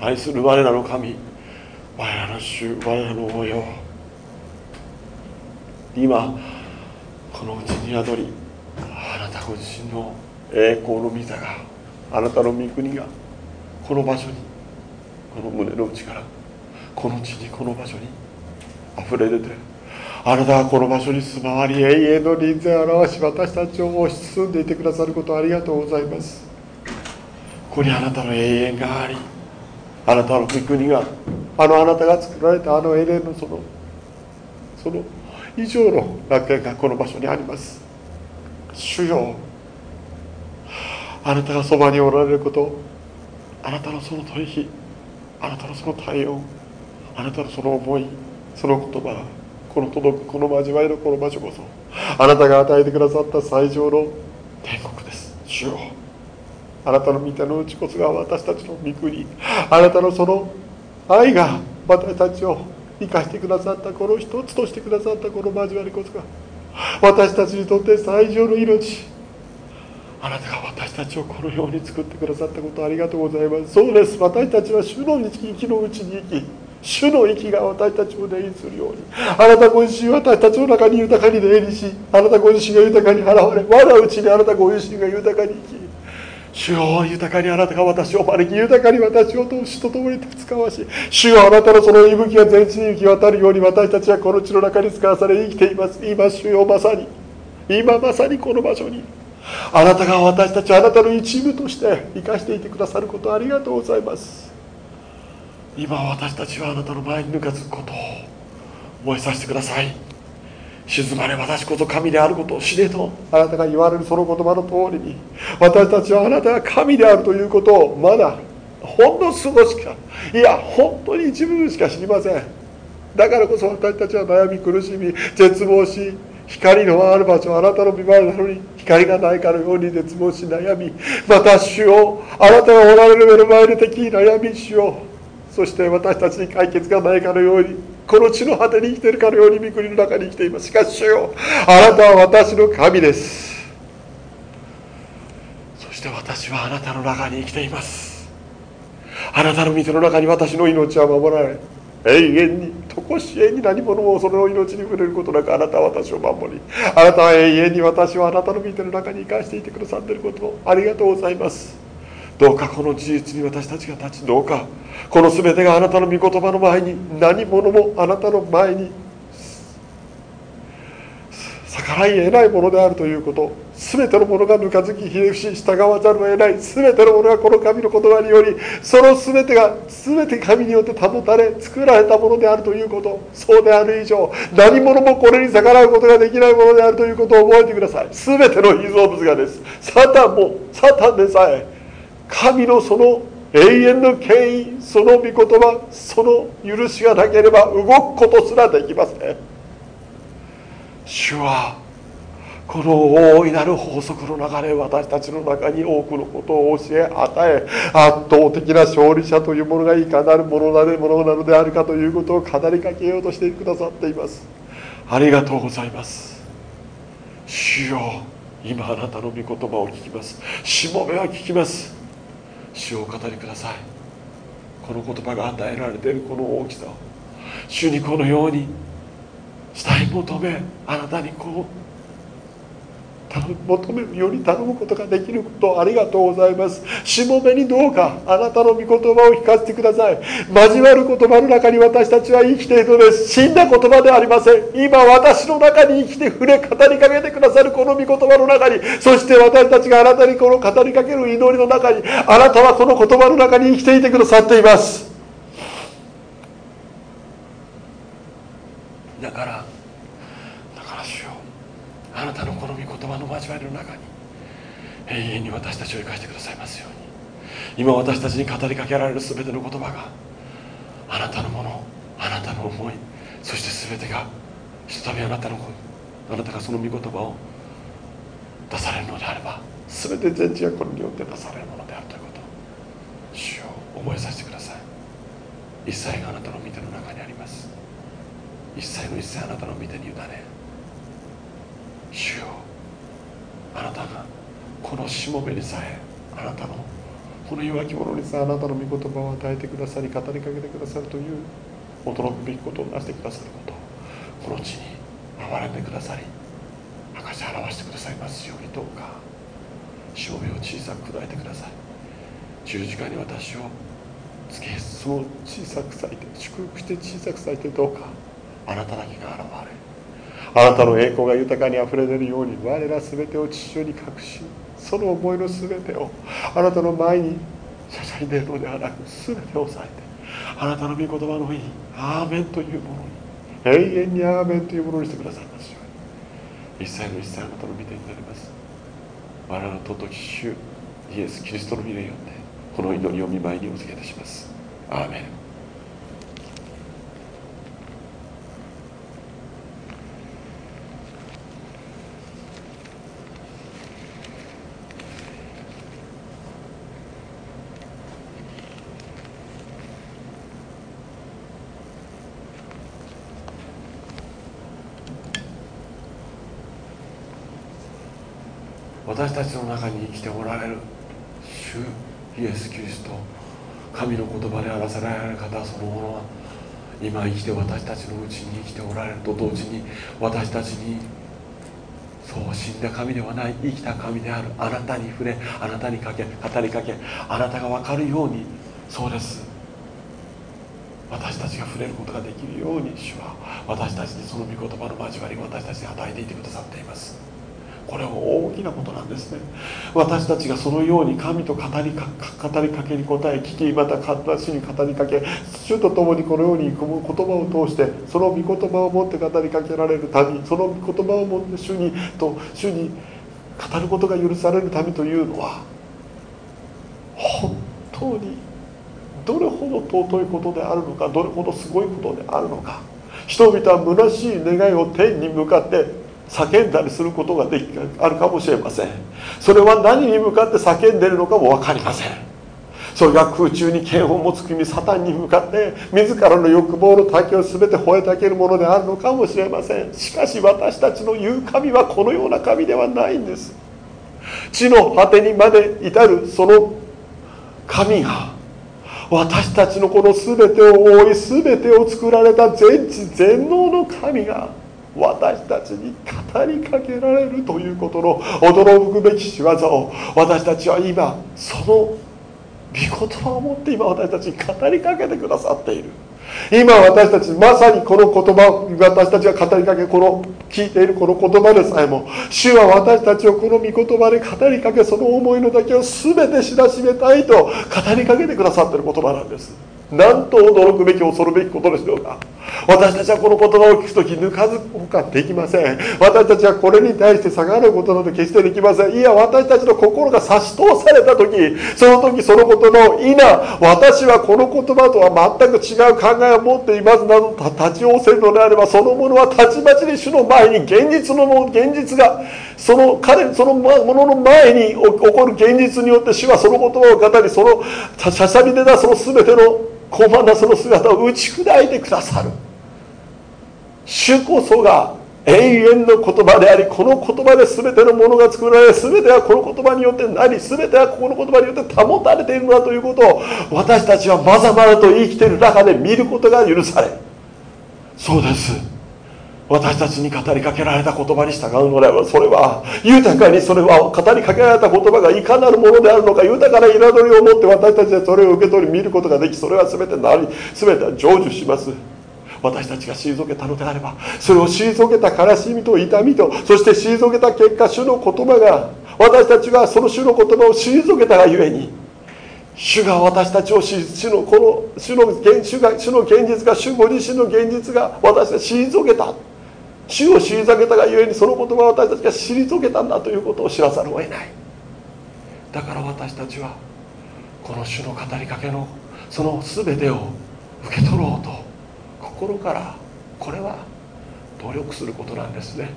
愛する我らの神我らの主我らの王よ。今このうちに宿りあなたご自身の栄光の御座があなたの御国がこの場所にこの胸の内からこの地にこの場所に溢れ出てあなたがこの場所に住まわり永遠の臨在を表し私たちを押し包んでいてくださることありがとうございます。ここにあなたの永遠がありあなたの御国があのあなたが作られたあのエレンのそのその以上の楽園がこの場所にあります。主よあなたがそばにおられることあなたのその取引あなたのその対応あなたのその思いその言葉この届くこの交わりのこの場所こそあなたが与えてくださった最上の天国です。主よ。あなたの御手の内こそが私たちの御国。あなたのその愛が私たちを生かしてくださったこの一つとしてくださったこの交わりこそが私たちにとって最上の命。あなたが私たちをこのように作ってくださったことありがとうございます。そうです。私たちは主の生きのうちに生き主の息が私たちを出入りするように。あなたご自身私たちの中に豊かに出入りしあなたご自身が豊かに現れ我がうちにあなたご自身が豊かに生き主よ豊かにあなたが私を招き豊かに私を通しと共に使わし主よあなたのその息吹が全地に行き渡るように私たちはこの地の中に使わされ生きています。今主よまさに今まさにこの場所にあなたが私たちあなたの一部として生かしていてくださることありがとうございます。今私たちはあなたの前にぬかつくことを覚えさせてください。静まれ私こそ神であることを知れと。あなたが言われるその言葉の通りに私たちはあなたが神であるということをまだほんの少しかいや本当に一部しか知りません。だからこそ私たちは悩み苦しみ絶望し光のある場所あなたの見舞いなのに光がないかのように絶望し悩みまた主をあなたがおられる目の前で敵に悩み主をそして私たちに解決がないかのようにこの地の果てに生きているかのように御国の中に生きています。しかし主よあなたは私の神です。そして私はあなたの中に生きています。あなたの水の中に私の命は守られ永遠に常しえに何者もその命に触れることなくあなたは私を守りあなたは永遠に私をあなたの御手の中に生かしていてくださっていることをありがとうございます。どうかこの事実に私たちが立ちどうか。この全てがあなたの御言葉の前に何者もあなたの前に逆らい得ないものであるということ。全てのものがぬかずきひれ伏し従わざるを得ない。全てのものがこの神の言葉によりその全てが全て神によって保たれ作られたものであるということ。そうである以上何者もこれに逆らうことができないものであるということを覚えてください。全ての被造物がです。サタンもサタンでさえ神のその永遠の権威その御言葉その許しがなければ動くことすらできません。主はこの大いなる法則の流れ私たちの中に多くのことを教え与え圧倒的な勝利者というものがいかなるものなるものなのであるかということを語りかけようとしてくださっています。ありがとうございます。主よ今あなたの御言葉を聞きます。しもべは聞きます。主をお語りください。この言葉が与えられているこの大きさを。主にこのように。したい求めあなたにこう。求めるように頼むことができることありがとうございます。しもべにどうかあなたの御言葉を聞かせてください。交わる言葉の中に私たちは生きているのです。死んだ言葉ではありません。今私の中に生きて触れ語りかけてくださるこの御言葉の中に。そして私たちがあなたにこの語りかける祈りの中にあなたはこの言葉の中に生きていてくださっています。だからだから主よあなたのこの言葉の交わりの中に永遠に私たちを生かしてくださいますように。今私たちに語りかけられる全ての言葉があなたのものあなたの思いそして全てがひとたびあなたのあなたがその御言葉を出されるのであれば全て全地がこれによって出されるものであるということ主を覚えさせてください。一切があなたの御手の中にあります。一切の一切あなたの御手に委ね主よあなたがこのしもべにさえあなたのこの弱き者にさえあなたの御言葉を与えてくださり語りかけてくださるという驚くべきことをなしてくださることこの地に憐れんでくださり明かし表してくださいますようにどうか照明を小さく砕いてください十字架に私をつけその小さく咲いて祝福して小さく咲いてどうかあなただけが現れあなたの栄光が豊かにあふれ出るように我ら全てを父親に隠しその思いの全てをあなたの前にしゃしゃり出るのではなく全てを抑えてあなたの御言葉の上にアーメンというものに永遠にアーメンというものにしてくださいますように。一切の一切あなたの御手になります。我らの尊き主イエス・キリストの御霊によってこの祈りを見舞いにお付けいたします。アーメン私たちの中に生きておられる主イエス・キリスト神の言葉であらせられる方そのものは今生きて私たちのうちに生きておられると同時に私たちにそう死んだ神ではない生きた神である。あなたに触れあなたにかけ語りかけあなたが分かるように。そうです。私たちが触れることができるように主は私たちにその御言葉の交わりを私たちに与えていてくださっています。これは大きなことなんですね。私たちがそのように神と語りか語りかけに答え聞きまた私に語りかけ主と共にこのように言葉を通してその御言葉を持って語りかけられる民その御言葉を持って主にと主に語ることが許される民というのは本当にどれほど尊いことであるのかどれほどすごいことであるのか。人々は虚しい願いを天に向かって叫んだりすることができあるかもしれません。それは何に向かって叫んでるのかも分かりません。それが空中に剣を持つ君サタンに向かって自らの欲望の滝を全て吠えたけるものであるのかもしれません。しかし私たちの言う神はこのような神ではないんです。地の果てにまで至るその神が私たちのこの全てを覆い全てを作られた全知全能の神が私たちに語りかけられるということの驚くべき仕業を私たちは今その御言葉を持って今私たちに語りかけてくださっている。今私たちまさにこの言葉私たちが語りかけこの聞いているこの言葉でさえも主は私たちをこの御言葉で語りかけその思いのだけを全て知らしめたいと語りかけてくださっている言葉なんです。なんと驚くべき恐るべきことでしょうか私たちはこの言葉を聞く時抜かずほかできません。私たちはこれに対して下がることなど決してできません。いや私たちの心が差し通された時その時そのことのいな私はこの言葉とは全く違う考えを持っていますなど立ち寄せるのであればそのものはたちまちに主の前に現実の現実がその彼そのものの前に起こる現実によって主はその言葉を語りそのしゃしゃり出たその全ての傲慢なその姿を打ち砕いてくださる。主こそが永遠の言葉でありこの言葉で全てのものが作られ全てはこの言葉によってなり全てはこの言葉によって保たれているのだということを私たちはまざまざと生きている中で見ることが許されそうです。私たちに語りかけられた言葉に従うのではそれは豊かにそれは語りかけられた言葉がいかなるものであるのか豊かな彩りを持って私たちはそれを受け取り見ることができそれは全てなり全ては成就します。私たちが退けたのであればそれを退けた悲しみと痛みとそして退けた結果主の言葉が私たちがその主の言葉を退けたがゆえに主が私たちを主のこの主の主が主の現実が主ご自身の現実が私たち退けた。主を退けたがゆえにその言葉を私たちが退けたんだということを知らざるを得ない。だから私たちはこの主の語りかけのその全てを受け取ろうと心からこれは努力することなんですね。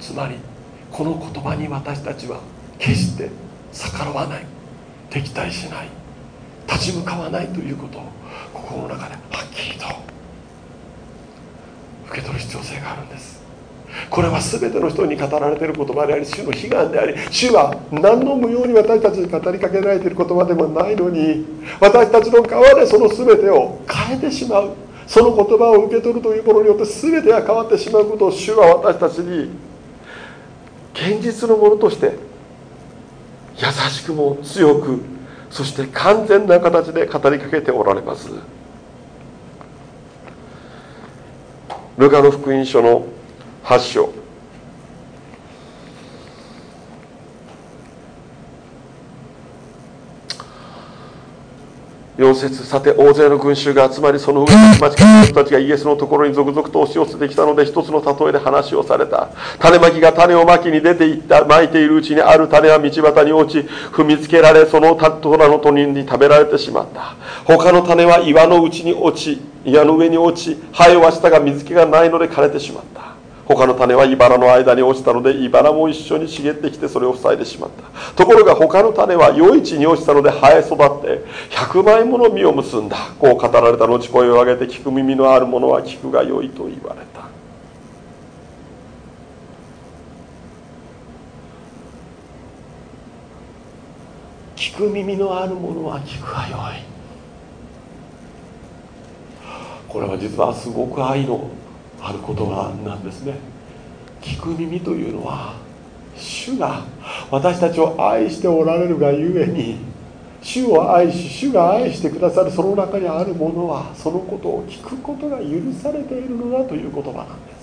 つまりこの言葉に私たちは決して逆らわない。敵対しない。立ち向かわないということを心の中ではっきりと受け取る必要性があるんです。これは全ての人に語られている言葉であり主の悲願であり主は何の無用に私たちに語りかけられている言葉でもないのに私たちの側でその全てを変えてしまう。その言葉を受け取るというものによって全てが変わってしまうことを主は私たちに現実のものとして優しくも強くそして完全な形で語りかけておられます。ルカの福音書の8章。4節さて大勢の群衆が集まりその上に町からの人たちがイエスのところに続々と押し寄せてきたので一つの例えで話をされた。種まきが種をまきに出ていったまいているうちにある種は道端に落ち踏みつけられその虎の鳥に食べられてしまった他の種は岩の内に落ち岩の上に落ち灰はしたが水気がないので枯れてしまった他の種は茨の間に落ちたので茨も一緒に茂ってきてそれを塞いでしまった。ところが他の種は余市に落ちたので生え育って100倍もの実を結んだ。こう語られた後声を上げて聞く耳のある者は聞くがよいと言われた。聞く耳のある者は聞くがよい。これは実はすごく愛のある言葉なんですね。聞く耳というのは主が私たちを愛しておられるがゆえに主を愛し主が愛してくださるその中にあるものはそのことを聞くことが許されているのだという言葉なんです。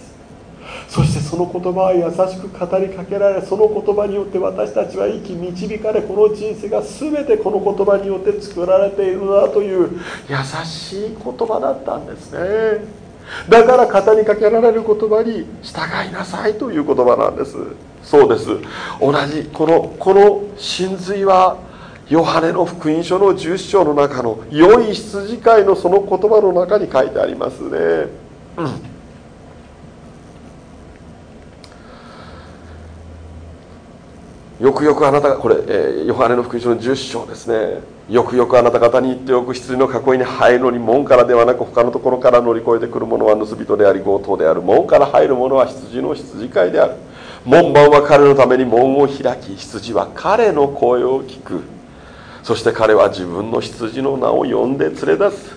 そしてその言葉は優しく語りかけられその言葉によって私たちは生き導かれこの人生が全てこの言葉によって作られているのだという優しい言葉だったんですね。だから語りかけられる言葉に従いなさいという言葉なんです。そうです。同じこのこの神髄はヨハネの福音書の10章の中の良い羊飼いのその言葉の中に書いてありますね、うん。よくよくあなたがこれ、えー、ヨハネの福音書の10章ですね。よくよくあなた方に言っておく羊の囲いに入るのに門からではなく他のところから乗り越えてくる者は盗人であり強盗である門から入る者は羊の羊飼いである。門番は彼のために門を開き羊は彼の声を聞く。そして彼は自分の羊の名を呼んで連れ出す。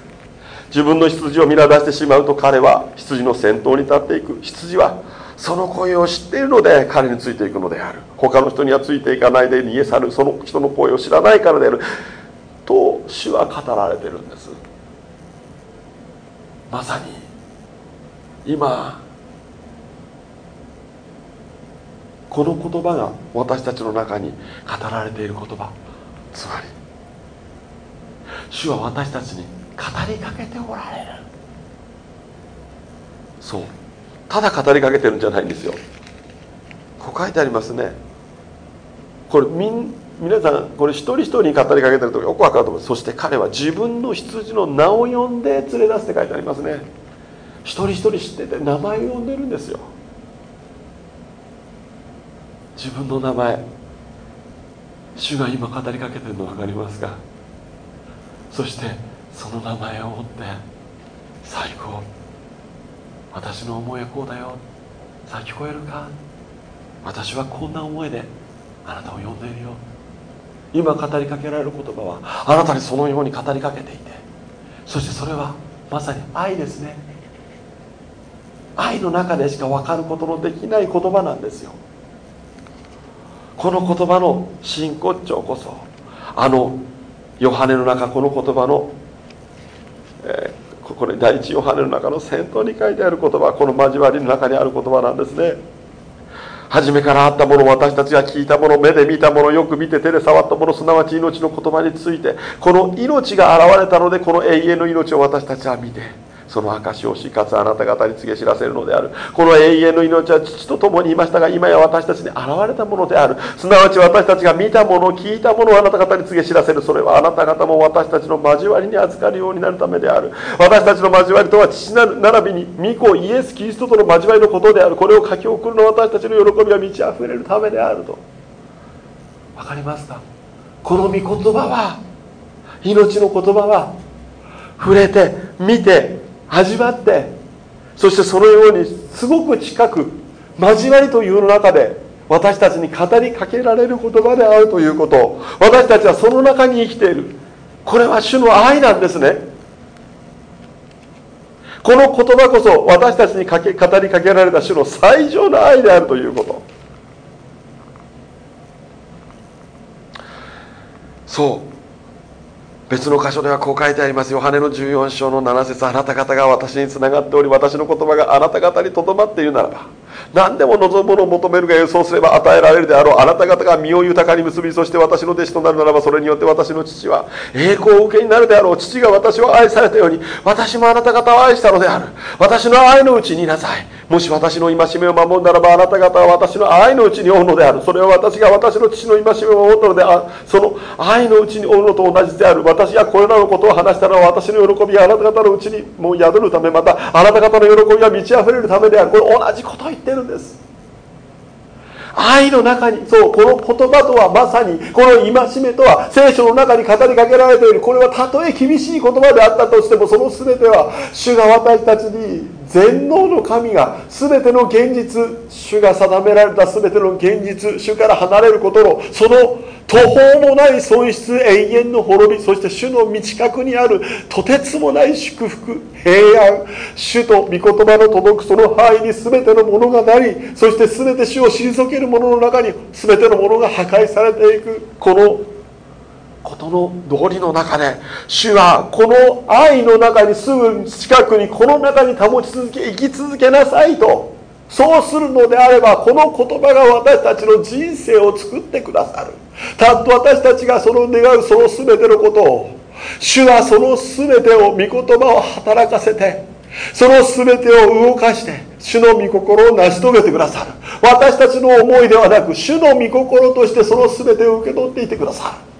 自分の羊を見出してしまうと彼は羊の先頭に立っていく。羊はその声を知っているので彼についていくのである。他の人にはついていかないで逃げ去る。その人の声を知らないからである。と主は語られてるんです。まさに今この言葉が私たちの中に語られている言葉。つまり主は私たちに語りかけておられる。そう。ただ語りかけてるんじゃないんですよ。こう書いてありますね。これみん皆さんこれ一人一人に語りかけてるとよく分かると思う。そして彼は自分の羊の名を呼んで連れ出すって書いてありますね。一人一人知ってて名前を呼んでるんですよ。自分の名前。主が今語りかけてるの分かりますか？そしてその名前を持って最後私の思いはこうだよ。さあ聞こえるか？私はこんな思いであなたを呼んでいるよ。今語りかけられる言葉はあなたにそのように語りかけていて。そしてそれはまさに愛ですね。愛の中でしか分かることのできない言葉なんですよ。この言葉の真骨頂こそあのヨハネの中この言葉の、これ第一ヨハネの中の先頭に書いてある言葉この交わりの中にある言葉なんですね。初めからあったもの私たちが聞いたもの目で見たものよく見て手で触ったものすなわち命の言葉についてこの命が現れたのでこの永遠の命を私たちは見てその証をしかつあなた方に告げ知らせるのである。この永遠の命は父と共にいましたが今や私たちに現れたものである。すなわち私たちが見たもの聞いたものをあなた方に告げ知らせる。それはあなた方も私たちの交わりに預かるようになるためである。私たちの交わりとは父なる並びに御子イエス・キリストとの交わりのことである。これを書き送るの私たちの喜びが満ち溢れるためであると。分かりますかこの御言葉は命の言葉は触れて見て味わってそしてそのようにすごく近く交わりというの中で私たちに語りかけられる言葉であるということ。私たちはその中に生きている。これは主の愛なんですね。この言葉こそ私たちにかけ語りかけられた主の最上の愛であるということ。そう。別の箇所ではこう書いてあります。ヨハネの14章の7節あなた方が私につながっており私の言葉があなた方にとどまっているならば何でも望むものを求めるが予想すれば与えられるであろう。あなた方が身を豊かに結びそして私の弟子となる。ならばそれによって私の父は栄光を受けになるであろう。父が私を愛されたように私もあなた方を愛したのである。私の愛のうちにいなさい。もし私の戒めを守るならばあなた方は私の愛のうちに追うのである。それは私が私の父の戒めを守ったのであその愛のうちに追うのと同じである。私がこれらのことを話したのは私の喜びやあなた方のうちにもう宿るためまたあなた方の喜びは満ち溢れるためである。これ同じことを言ってるんです。愛の中にそうこの言葉とはまさにこの戒めとは聖書の中に語りかけられている。これはたとえ厳しい言葉であったとしてもその全ては主が私たちに全能の神が全ての現実主が定められた全ての現実主から離れることのその途方もない損失永遠の滅びそして主の道角にあるとてつもない祝福平安主と御言葉の届くその範囲に全てのものがなりそして全て主を退ける者の中に全てのものが破壊されていく。このことの道理の中で主はこの愛の中にすぐ近くにこの中に保ち続け生き続けなさいと。そうするのであればこの言葉が私たちの人生を作ってくださる。たっと私たちがその願うその全てのことを主はその全てを御言葉を働かせてその全てを動かして主の御心を成し遂げてくださる。私たちの思いではなく主の御心としてその全てを受け取っていてくださる。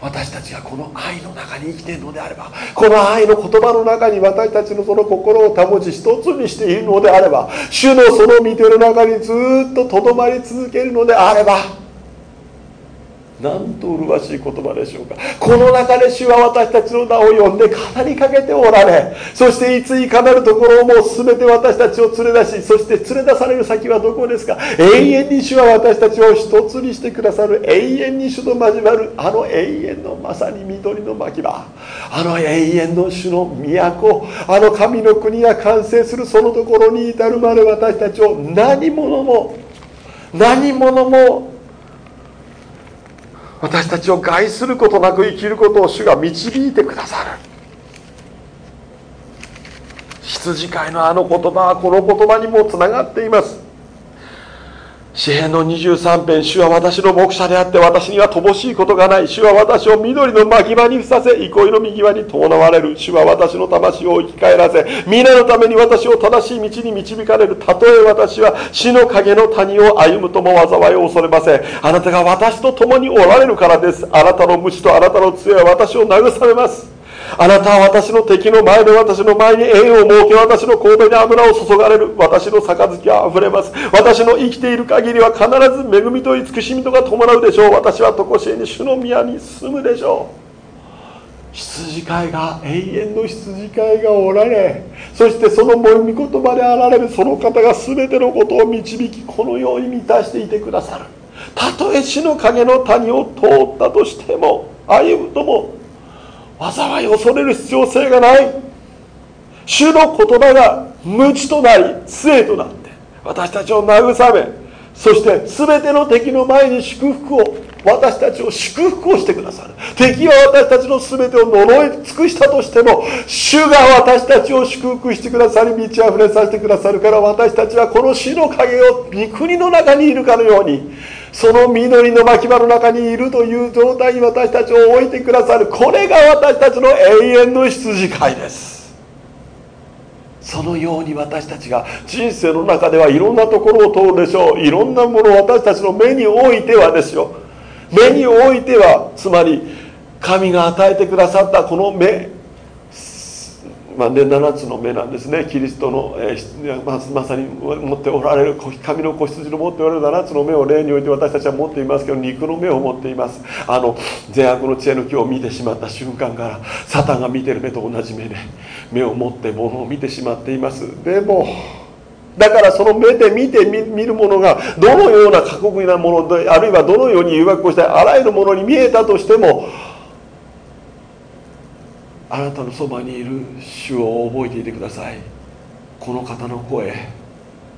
私たちがこの愛の中に生きているのであればこの愛の言葉の中に私たちのその心を保ち一つにしているのであれば主のその御手の中にずっととどまり続けるのであればなんと麗しい言葉でしょうか。この中で主は私たちの名を呼んで語りかけておられそしていついかなるところをも全て私たちを連れ出しそして連れ出される先はどこですか。永遠に主は私たちを一つにしてくださる永遠に主と交わるあの永遠のまさに緑の牧場。あの永遠の主の都あの神の国が完成するそのところに至るまで私たちを何者も何者も私たちを害することなく生きることを主が導いてくださる。羊飼いのあの言葉はこの言葉にもつながっています。詩篇の23編主は私の牧者であって私には乏しいことがない。主は私を緑の牧場にふさせ憩いの右側に伴われる。主は私の魂を生き返らせ皆のために私を正しい道に導かれる。たとえ私は死の影の谷を歩むとも災いを恐れません。あなたが私と共におられるからです。あなたの鞭とあなたの杖は私を慰めます。あなたは私の敵の前で私の前に縁を設け私の神戸に油を注がれる。私の杯は溢れます。私の生きている限りは必ず恵みと慈しみとが伴うでしょう。私は常しえに主の宮に住むでしょう。羊飼いが永遠の羊飼いがおられそしてその御言葉であられる。その方が全てのことを導きこのように満たしていてくださる。たとえ死の影の谷を通ったとしても歩むとも災いを恐れる必要性がない。主の言葉が無知となり杖となって。私たちを慰めそして全ての敵の前に祝福を私たちを祝福をしてくださる。敵は私たちの全てを呪い尽くしたとしても主が私たちを祝福してくださり満ち溢れさせてくださるから私たちはこの死の影を御国の中にいるかのようにその緑の牧場の中にいるという状態に私たちを置いてくださる。これが私たちの永遠の羊飼いです。そのように私たちが人生の中ではいろんなところを通るでしょう。いろんなものを私たちの目においてはですよ。目においてはつまり神が与えてくださったこの目まあね、7つの目なんですね。キリストの、えー、ままさに持っておられる神の子羊の持っておられる7つの目を例において私たちは持っていますけど肉の目を持っています。あの善悪の知恵の木を見てしまった瞬間からサタンが見てる目と同じ目で目を持ってものを見てしまっています。でもだからその目で見て見るものがどのような過酷なものであるいはどのように誘惑をしてあらゆるものに見えたとしてもあなたのそばにいる主を覚えていてください。この方の声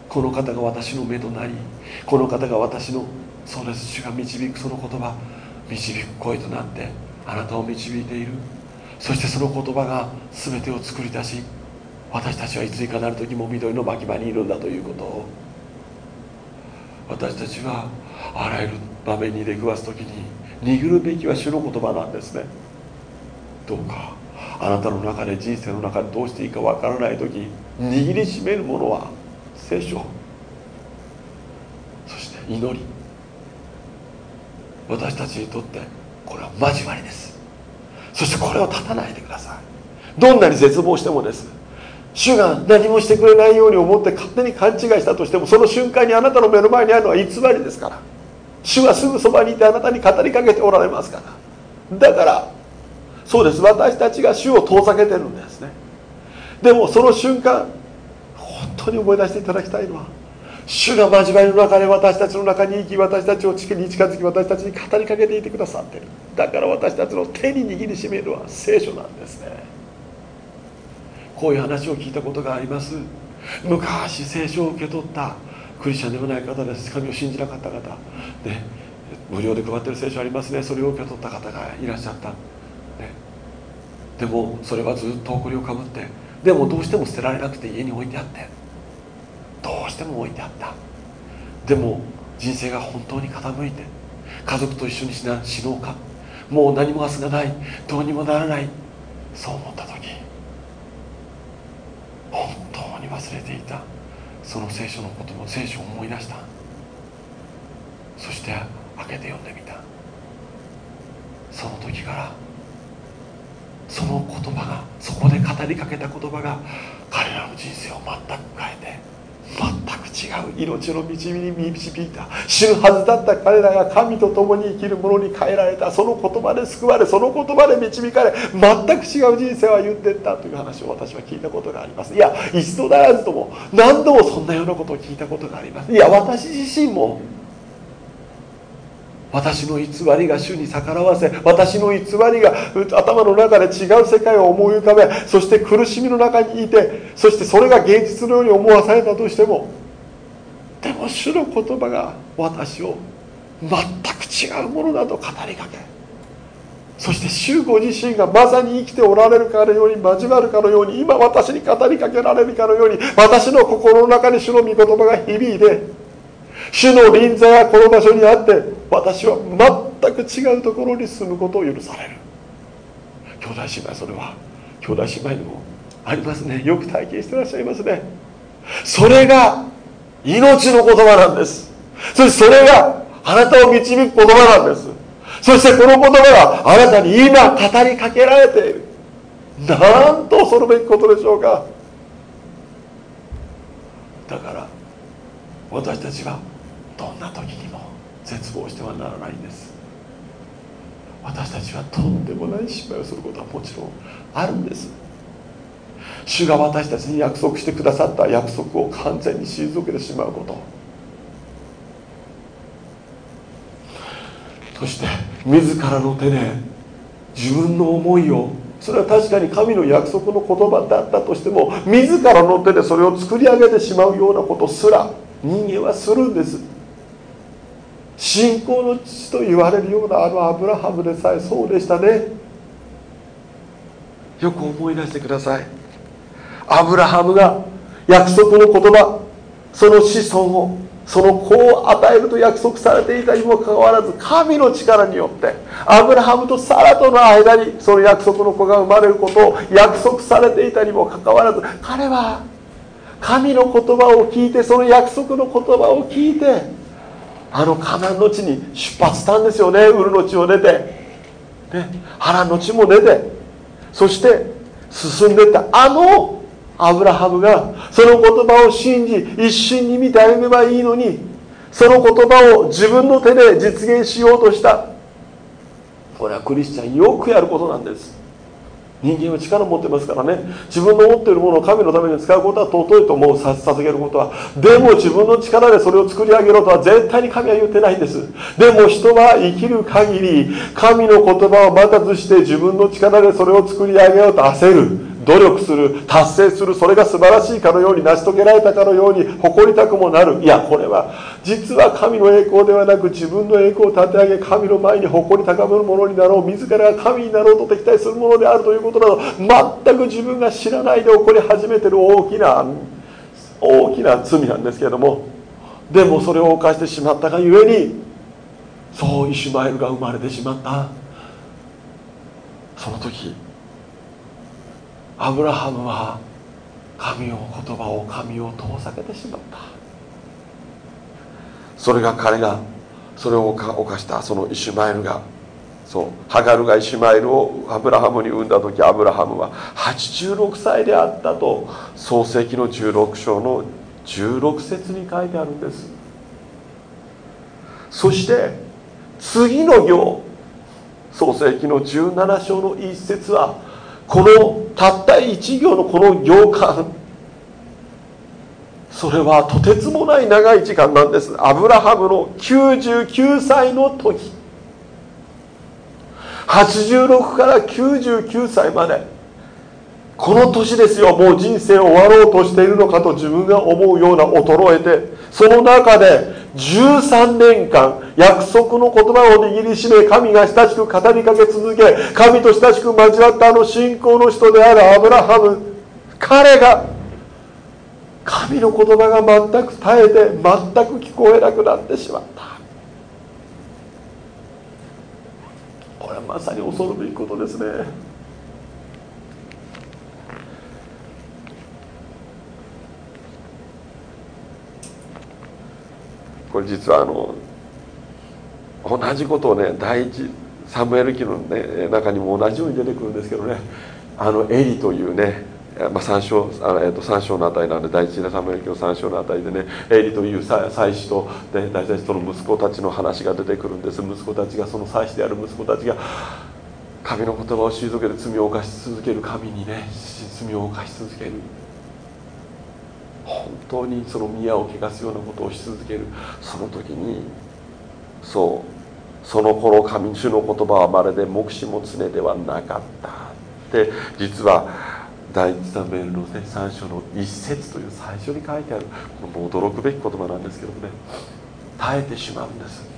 この方が私の目となりこの方が私のそうです主が導くその言葉導く声となってあなたを導いている。そしてその言葉が全てを作り出し私たちはいついかなる時も緑の牧場にいるんだということを。私たちはあらゆる場面に出くわす時に握るべきは主の言葉なんですね。どうかあなたの中で人生の中でどうしていいかわからない時握りしめるものは聖書。そして祈り。私たちにとってこれは交わりです。そしてこれを断たないでください。どんなに絶望してもです。主が何もしてくれないように思って勝手に勘違いしたとしてもその瞬間にあなたの目の前にあるのは偽りですから。主はすぐそばにいてあなたに語りかけておられますから。だからそうです。私たちが主を遠ざけてるんですね。でもその瞬間本当に思い出していただきたいのは主が交わりの中で私たちの中に生き私たちを地球に近づき私たちに語りかけていてくださってる。だから私たちの手に握りしめるのは聖書なんですね。こういう話を聞いたことがあります。昔聖書を受け取ったクリスチャンではない方です。神を信じなかった方。ね。無料で配ってる聖書ありますね。それを受け取った方がいらっしゃった、でもそれはずっと誇りをかぶってでもどうしても捨てられなくて家に置いてあってどうしても置いてあった。でも人生が本当に傾いて家族と一緒に死な死のうか。もう何も明日がないどうにもならない。そう思った時本当に忘れていた。その聖書のことも聖書を思い出した。そして開けて読んでみた。その時からその言葉がそこで語りかけた言葉が彼らの人生を全く変えて全く違う命の導に導いた死ぬはずだった彼らが神と共に生きるものに変えられたその言葉で救われその言葉で導かれ全く違う人生を歩んでいったという話を私は聞いたことがあります。いや一度ならずとも何度もそんなようなことを聞いたことがあります。いや私自身も私の偽りが主に逆らわせ私の偽りが頭の中で違う世界を思い浮かべそして苦しみの中にいてそしてそれが現実のように思わされたとしてもでも主の言葉が私を全く違うものだと語りかけそして主ご自身がまさに生きておられるかのように交わるかのように今私に語りかけられるかのように私の心の中に主の御言葉が響いて主の臨在がこの場所にあって私は全く違うところに住むことを許される。兄弟姉妹それは兄弟姉妹にもありますね。よく体験してらっしゃいますね。それが命の言葉なんです。そしてそれがあなたを導く言葉なんです。そしてこの言葉があなたに今語りかけられている。なんと恐るべきことでしょうか。だから私たちはどんな時にも絶望してはならないんです。私たちはとんでもない失敗をすることはもちろんあるんです。主が私たちに約束してくださった約束を完全に退けてしまうこと。そして自らの手で自分の思いをそれは確かに神の約束の言葉だったとしても自らの手でそれを作り上げてしまうようなことすら人間はするんです。信仰の父と言われるようなあのアブラハムでさえそうでしたね。よく思い出してください。アブラハムが約束の言葉その子孫をその子を与えると約束されていたにもかかわらず神の力によってアブラハムとサラとの間にその約束の子が生まれることを約束されていたにもかかわらず彼は神の言葉を聞いてその約束の言葉を聞いてあのカナンの地に出発したんですよね。ウルの地を出て、ね、ハの地も出て。そして進んでった。あのアブラハムがその言葉を信じ一心に見て歩めばいいのにその言葉を自分の手で実現しようとした。これはクリスチャンよくやることなんです。人間は力を持ってますからね。自分の持っているものを神のために使うことは尊いと思う。捧げることは。でも自分の力でそれを作り上げろとは絶対に神は言ってないんです。でも人は生きる限り神の言葉を待たずして自分の力でそれを作り上げようと焦る。努力する達成するそれが素晴らしいかのように成し遂げられたかのように誇りたくもなる。いやこれは実は神の栄光ではなく自分の栄光を立て上げ神の前に誇り高めるものになろう。自らが神になろうと敵対するものであるということなど全く自分が知らないで起こり始めてる大きな大きな罪なんですけれどもでもそれを犯してしまったがゆえにそうイシュマエルが生まれてしまった。その時アブラハムは神を言葉を神を遠ざけてしまった。それが彼がそれを犯したそのイシュマエルがそうハガルがイシュマエルをアブラハムに産んだ時アブラハムは86歳であったと創世記の16章の16節に書いてあるんです。そして次の行創世記の17章の一節はこのたった一行のこの行間それはとてつもない長い時間なんです。アブラハムの99歳の時。86から99歳まで。この年ですよ。もう人生終わろうとしているのかと自分が思うような衰えてその中で13年間約束の言葉を握りしめ神が親しく語りかけ続け神と親しく交わったあの信仰の人であるアブラハム彼が神の言葉が全く絶えて全く聞こえなくなってしまった。これはまさに恐るべきことですね。これ実はあの同じことをね第一サムエル記の、ね、中にも同じように出てくるんですけどねあのエリというね、まあ、三章あの、えっと、三章のあたりなんで第一サムエル記の三章のあたりでねエリという祭司と、ね、大祭司との息子たちの話が出てくるんです。息子たちがその祭司である息子たちが神の言葉を退けて罪を犯し続ける神にね罪を犯し続ける。本当にその宮を汚すようなことをし続ける。その時にそうその頃神主の言葉はまるで目視も常ではなかった。って実は第一サムエルの、ね、3章の一節という最初に書いてあるこの驚くべき言葉なんですけどもね耐えてしまうんです。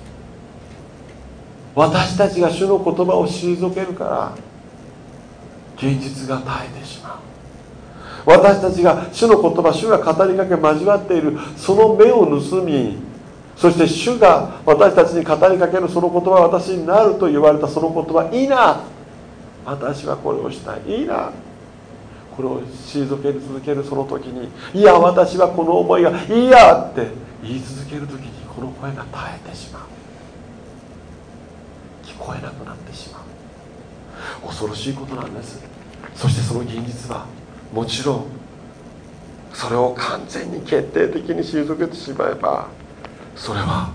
私たちが主の言葉を退けるから現実が耐えてしまう。私たちが主の言葉主が語りかけ交わっているその目を盗みそして主が私たちに語りかけるその言葉は私になると言われたその言葉いいな。私はこれをしたいいいな。これを退け続けるその時にいや私はこの思いがいいやって言い続ける時にこの声が絶えてしまう。聞こえなくなってしまう。恐ろしいことなんです。そしてその現実はもちろんそれを完全に決定的に退けてしまえばそれは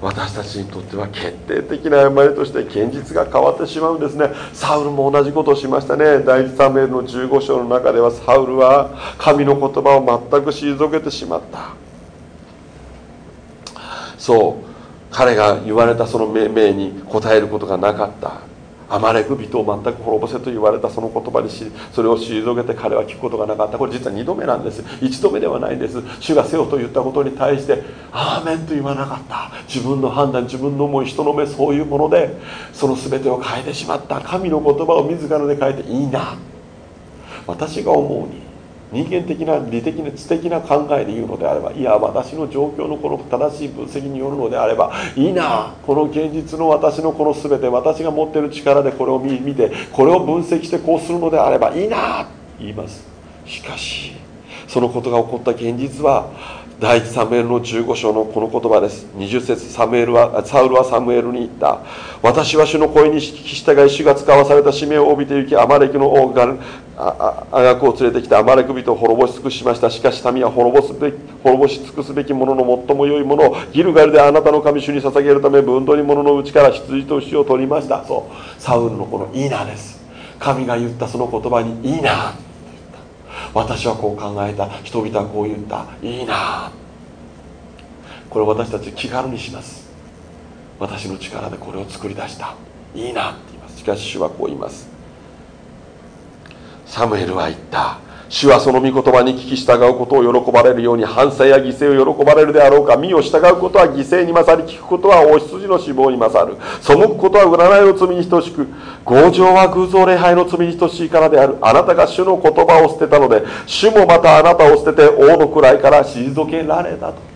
私たちにとっては決定的な誤りとして現実が変わってしまうんですね。サウルも同じことをしましたね。第一サムエルの15章の中ではサウルは神の言葉を全く退けてしまった。そう。彼が言われたその命名に応えることがなかった。アマレク人を全く滅ぼせと言われたその言葉にしそれを退けて彼は聞くことがなかった。これ実は2度目なんです。1度目ではないんです。主がせよと言ったことに対してアーメンと言わなかった。自分の判断自分の思い人の目そういうものでその全てを変えてしまった。神の言葉を自らで変えていいな。私が思うに人間的な理的な知的な考えで言うのであればいや私の状況のこの正しい分析によるのであればいいなこの現実の私のこの全て私が持っている力でこれを見てこれを分析してこうするのであればいいな言います。しかしそのことが起こった現実は第一サムエルの15章のこの言葉です。20節サムエルはサウルはサムエルに言った。私は主の声に聞き従い主が使わされた使命を帯びて行きアマレキの王があがくを連れてきてアマレク人を滅ぼし尽くしました。しかし民は滅ぼすべき滅ぼし尽くすべきものの最も良いものをギルガルであなたの神主に捧げるため分度に物のうちから羊と牛を取りましたそうサウルのこのイーナです。神が言ったその言葉にいいな私はこう考えた。人々はこう言った。いいな。これ私たち気軽にします。私の力でこれを作り出した。いいなって言います。しかし主はこう言います。サムエルは言った。主はその御言葉に聞き従うことを喜ばれるように反省や犠牲を喜ばれるであろうか身を従うことは犠牲に勝り聞くことはお羊の死亡に勝る。背くことは占いの罪に等しく強情は偶像礼拝の罪に等しいからであるあなたが主の言葉を捨てたので主もまたあなたを捨てて王の位から退けられたと。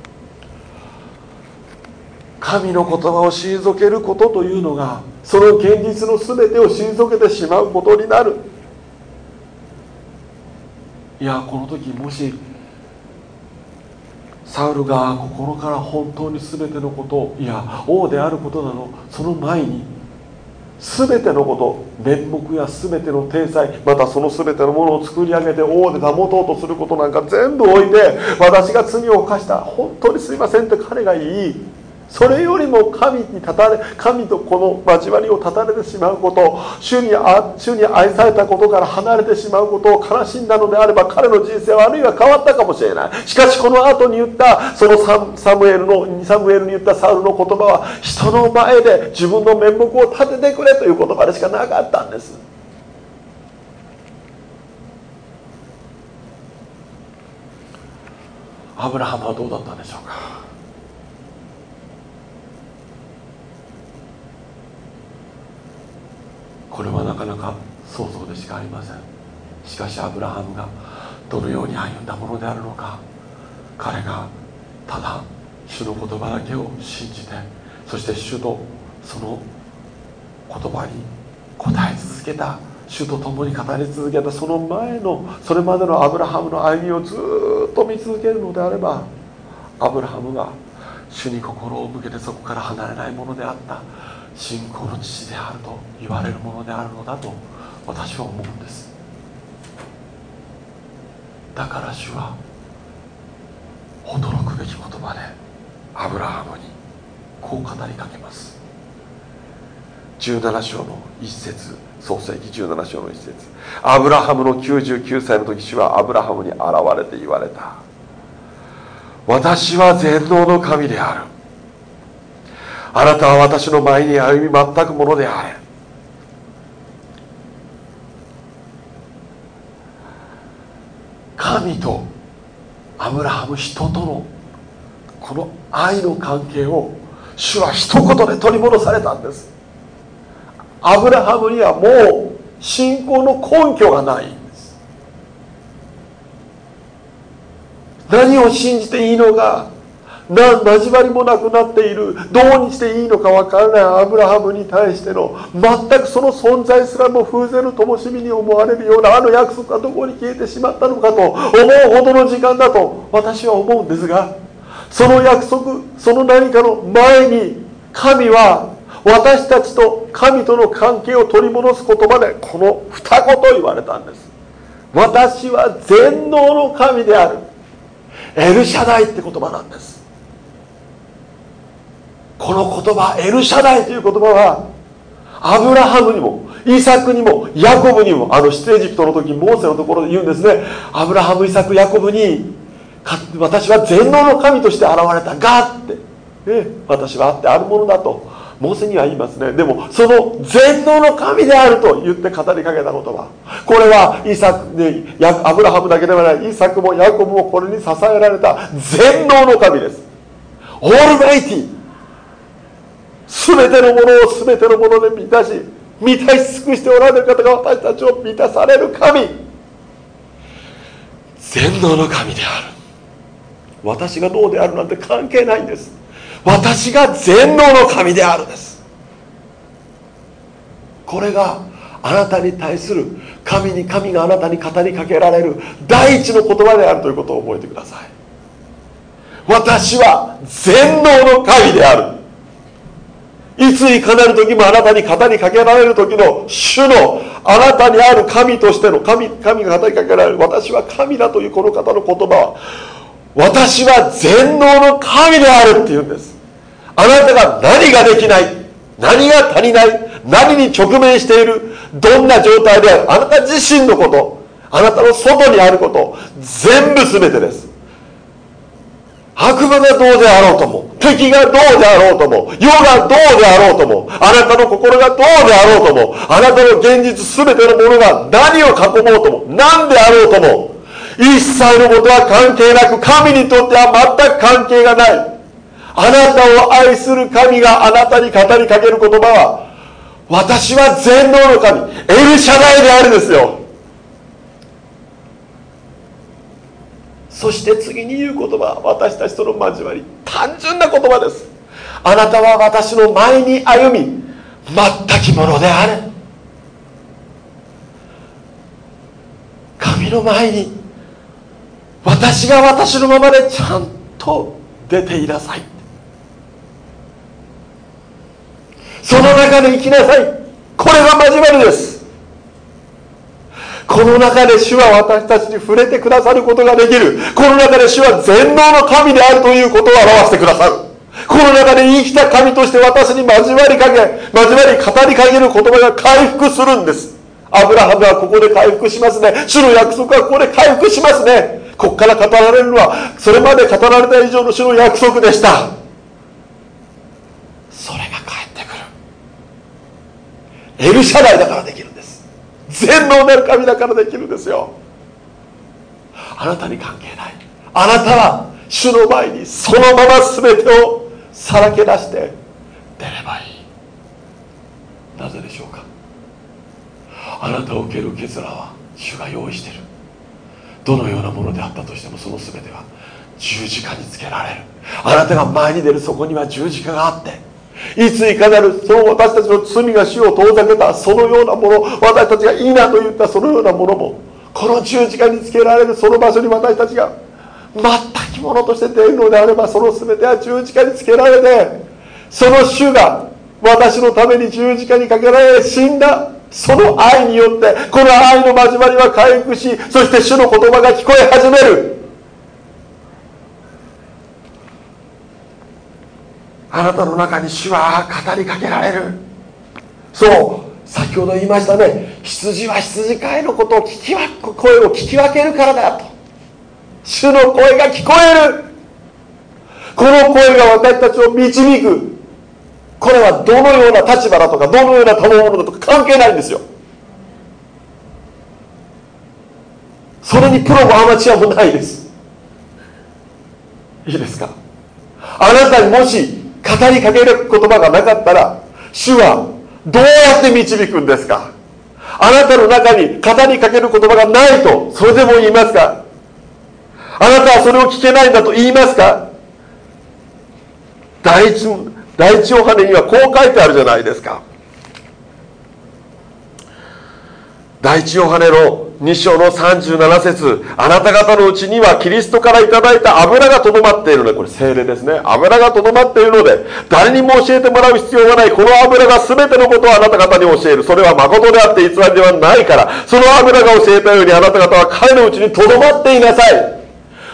神の言葉を退けることというのがその現実の全てを退けてしまうことになる。いやこの時もしサウルが心から本当に全てのこといや王であることなのその前に全てのこと面目や全ての体裁またその全てのものを作り上げて王で保とうとすることなんか全部置いて私が罪を犯した。本当にすいませんって彼が言いそれよりも神に立たれ神とこの交わりを断たれてしまうこと主にあ主に愛されたことから離れてしまうことを悲しんだのであれば彼の人生はあるいは変わったかもしれない。しかしこの後に言ったそのサムエルのサムエルに言ったサウルの言葉は人の前で自分の面目を立ててくれという言葉でしかなかったんです。アブラハムはどうだったんでしょうか？これはなかなか想像でしかありません。しかしアブラハムがどのように歩んだものであるのか。彼がただ主の言葉だけを信じてそして主とその言葉に答え続けた主と共に語り続けたその前のそれまでのアブラハムの歩みをずっと見続けるのであればアブラハムが主に心を向けてそこから離れないものであった。信仰の父であると言われるものであるのだと私は思うんです。だから主は驚くべき言葉でアブラハムにこう語りかけます。17章の一節創世記17章の一節。アブラハムの99歳の時主はアブラハムに現れて言われた。私は全能の神である。あなたは私の前に歩み全くものであれ。神とアブラハム人とのこの愛の関係を主は一言で取り戻されたんです。アブラハムにはもう信仰の根拠がないんです。何を信じていいのかな交わりもなくなっている。どうにしていいのか分からない。アブラハムに対しての全くその存在すらも風前の灯火に思われるようなあの約束がどこに消えてしまったのかと思うほどの時間だと私は思うんですがその約束その何かの前に神は私たちと神との関係を取り戻す言葉でこの二言言われたんです。私は全能の神である。エルシャダイって言葉なんです。この言葉エルシャダイという言葉はアブラハムにもイサクにもヤコブにもあの出エジプトの時モーセのところで言うんですね。アブラハムイサクヤコブに私は全能の神として現れたがって、ね、私はあってあるものだとモーセには言いますね。でもその全能の神であると言って語りかけた言葉これはイサク、ね、アブラハムだけではない。イサクもヤコブもこれに支えられた全能の神です。オールメイティ全てのものを全てのもので満たし満たし尽くしておられる方が私たちを満たされる神。全能の神である。私がどうであるなんて関係ないんです。私が全能の神であるんです。これがあなたに対する神に神があなたに語りかけられる第一の言葉であるということを覚えてください。私は全能の神である。いついかなる時もあなたに語りかけられる時の主のあなたにある神としての神神が語りかけられる私は神だというこの方の言葉は私は全能の神であるっていうんです。あなたが何ができない何が足りない何に直面しているどんな状態であるあなた自身のことあなたの外にあること全部全てです。悪魔がどうであろうとも敵がどうであろうとも世がどうであろうともあなたの心がどうであろうともあなたの現実全てのものが何を囲もうとも何であろうとも一切のことは関係なく神にとっては全く関係がない。あなたを愛する神があなたに語りかける言葉は私は全能の神エルシャダイであるですよ。そして次に言う言葉私たちとの交わり。単純な言葉です。あなたは私の前に歩み全きものであれ神の前に私が私のままでちゃんと出ていなさい。その中で生きなさい。これが交わりです。この中で主は私たちに触れてくださることができる。この中で主は全能の神であるということを表してくださる。この中で生きた神として私に交わりかけ交わり語りかける言葉が回復するんです。アブラハムはここで回復しますね。主の約束はここで回復しますね。ここから語られるのはそれまで語られた以上の主の約束でした。それが返ってくる。エルシャダイだからできる。全能なる神だからできるんですよ。あなたに関係ない。あなたは主の前にそのまま全てをさらけ出して出ればいい。なぜでしょうか。あなたを受ける受け面は主が用意している。どのようなものであったとしてもその全ては十字架につけられる。あなたが前に出るそこには十字架があっていついかなるその私たちの罪が死を遠ざけたそのようなもの私たちがいいなと言ったそのようなものもこの十字架につけられるその場所に私たちが全きものとして出るのであればその全ては十字架につけられてその主が私のために十字架にかけられ死んだ。その愛によってこの愛の交わりは回復しそして主の言葉が聞こえ始める。あなたの中に主は語りかけられる。そう先ほど言いましたね。羊は羊飼いのことを聞き声を聞き分けるからだと。主の声が聞こえる。この声が私たちを導く。これはどのような立場だとかどのような賜物だとか関係ないんですよ。それにプロもアマチュアもないです。いいですか？あなたにもし語りかける言葉がなかったら主はどうやって導くんですか？あなたの中に語りかける言葉がないとそれでも言いますか？あなたはそれを聞けないんだと言いますか？第一第一お金にはこう書いてあるじゃないですか。第一ヨハネの2章の37節。あなた方のうちにはキリストからいただいた油がとどまっているのでこれ精霊ですね。油がとどまっているので誰にも教えてもらう必要がない。この油が全てのことをあなた方に教える。それは誠であって偽りではないから。その油が教えたようにあなた方は彼のうちにとどまっていなさい。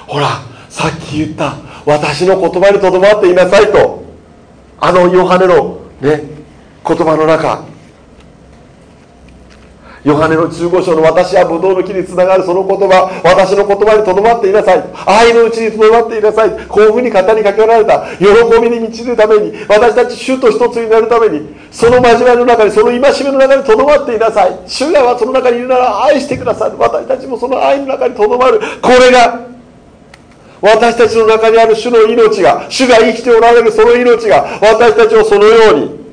ほらさっき言った私の言葉にとどまっていなさいと。あのヨハネのね言葉の中ヨハネの15章の私はブドウの木につながるその言葉私の言葉にとどまっていなさい。愛のうちにとどまっていなさい。こういうふうに語りかけられた。喜びに満ちるために私たち主と一つになるためにその交わりの中にその戒めの中にとどまっていなさい。主がその中にいるなら愛してくださる私たちもその愛の中にとどまる。これが私たちの中にある主の命が主が生きておられるその命が私たちをそのように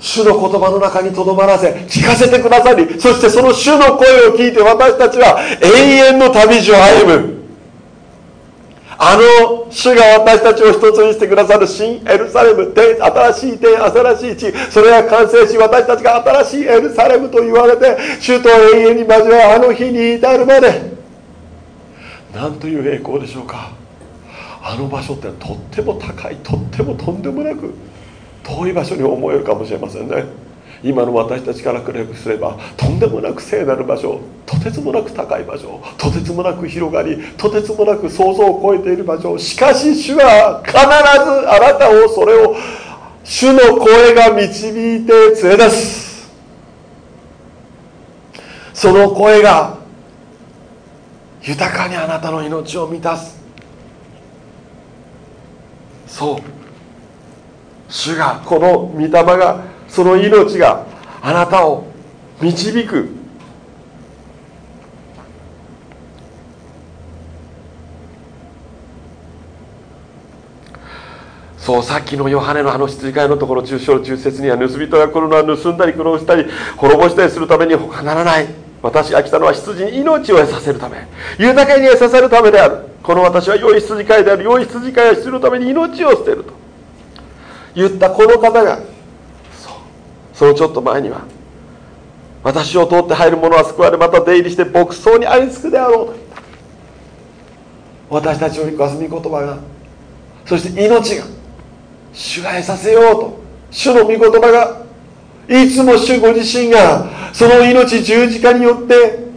主の言葉の中にとどまらせ聞かせてくださりそしてその主の声を聞いて私たちは永遠の旅路を歩む。あの主が私たちを一つにしてくださる新エルサレム天新しい天新しい地それが完成し私たちが新しいエルサレムと言われて主と永遠に交わるあの日に至るまでなんという栄光でしょうか。あの場所ってとっても高いとってもとんでもなく遠い場所に思えるかもしれませんね。今の私たちから比べすればとんでもなく聖なる場所とてつもなく高い場所とてつもなく広がりとてつもなく想像を超えている場所しかし主は必ずあなたをそれを主の声が導いて連れ出す。その声が豊かにあなたの命を満たす。そう。主がこの御霊がその命があなたを導く。そうさっきのヨハネのあの羊飼いのところ中小中節には盗人が来るのは盗んだり苦労したり滅ぼしたりするために他ならない。私が来たのは羊に命を得させるため。豊かに得させるためである。この私は良い羊飼いである。良い羊飼いをするために命を捨てると。言ったこの方がそうそのちょっと前には私を通って入る者は救われまた出入りして牧草にありつくであろう。と私たちを生かす御言葉がそして命が主が得させようと主の御言葉がいつも主ご自身がその命十字架によって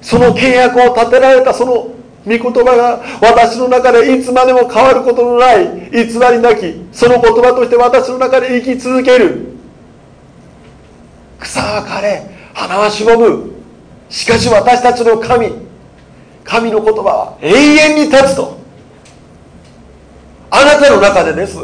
その契約を立てられたその御言葉が私の中でいつまでも変わることのない偽りなきその言葉として私の中で生き続ける。草は枯れ花はしぼむ。しかし私たちの神神の言葉は永遠に立つと。あなたの中でです。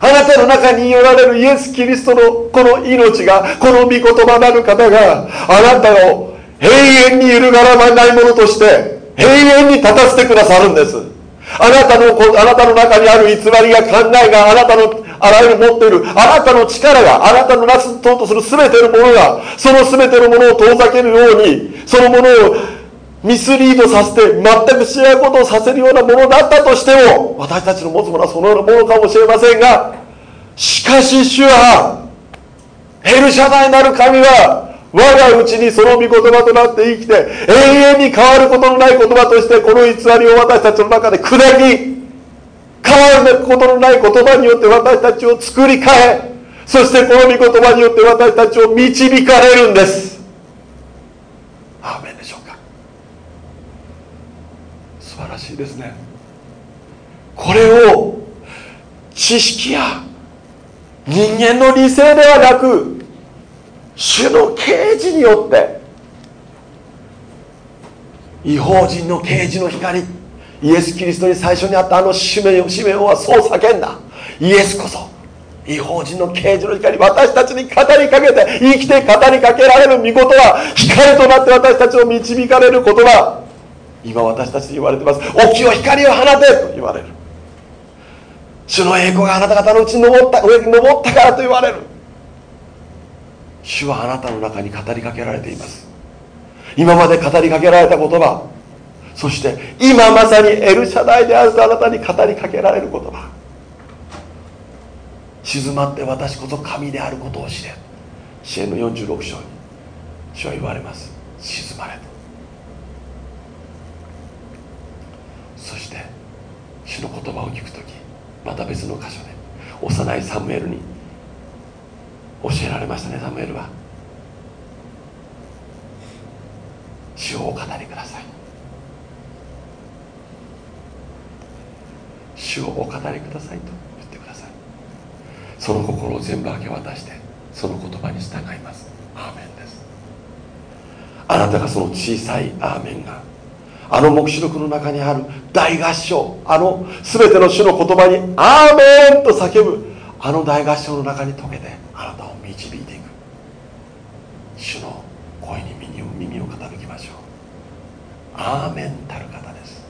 あなたの中におられるイエス・キリストのこの命がこの御言葉なる方があなたを永遠に揺るがらないものとして永遠に立たせてくださるんです。あなたのあなたの中にある偽りが考えがあなたのあらゆる持っているあなたの力があなたのなすとうとする全てのものがその全てのものを遠ざけるようにそのものをミスリードさせて全く違うことをさせるようなものだったとしても私たちの持つものはそのようなものかもしれませんがしかし主はヘルシャダイなる神は我がうちにその御言葉となって生きて永遠に変わることのない言葉としてこの偽りを私たちの中で砕き変わることのない言葉によって私たちを作り変えそしてこの御言葉によって私たちを導かれるんです。アーメンでしょうか。素晴らしいですね。これを知識や人間の理性ではなく主の啓示によって違法人の啓示の光イエス・キリストに最初にあったあの使命を使命はそう叫んだ。イエスこそ違法人の啓示の光私たちに語りかけて生きて語りかけられる御事は光となって私たちを導かれる言葉今私たちに言われてます「起きよ光を放て」と言われる。主の栄光があなた方のうちに登った上に登ったからと言われる。主はあなたの中に語りかけられています。今まで語りかけられた言葉そして今まさにエルシャダイであるあなたに語りかけられる言葉。静まって私こそ神であることを知れ。支援の46章に主は言われます。静まれと。そして主の言葉を聞く時また別の箇所で幼いサムエルに教えられましたねサムエルは。主をお語りください。主をお語りくださいと言ってください。その心を全部明け渡してその言葉に従います。アーメンです。あなたがその小さいアーメンがあの黙示録の中にある大合唱あの全ての主の言葉に「アーメン!」と叫ぶあの大合唱の中に溶けてあなたを導いていく。主の声に耳を耳を傾きましょう。アーメンたる方です。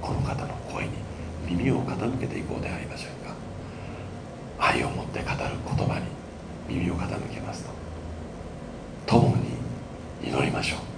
この方の声に耳を傾けていこうでありましょうか。愛を持って語る言葉に耳を傾けますと。共に祈りましょう。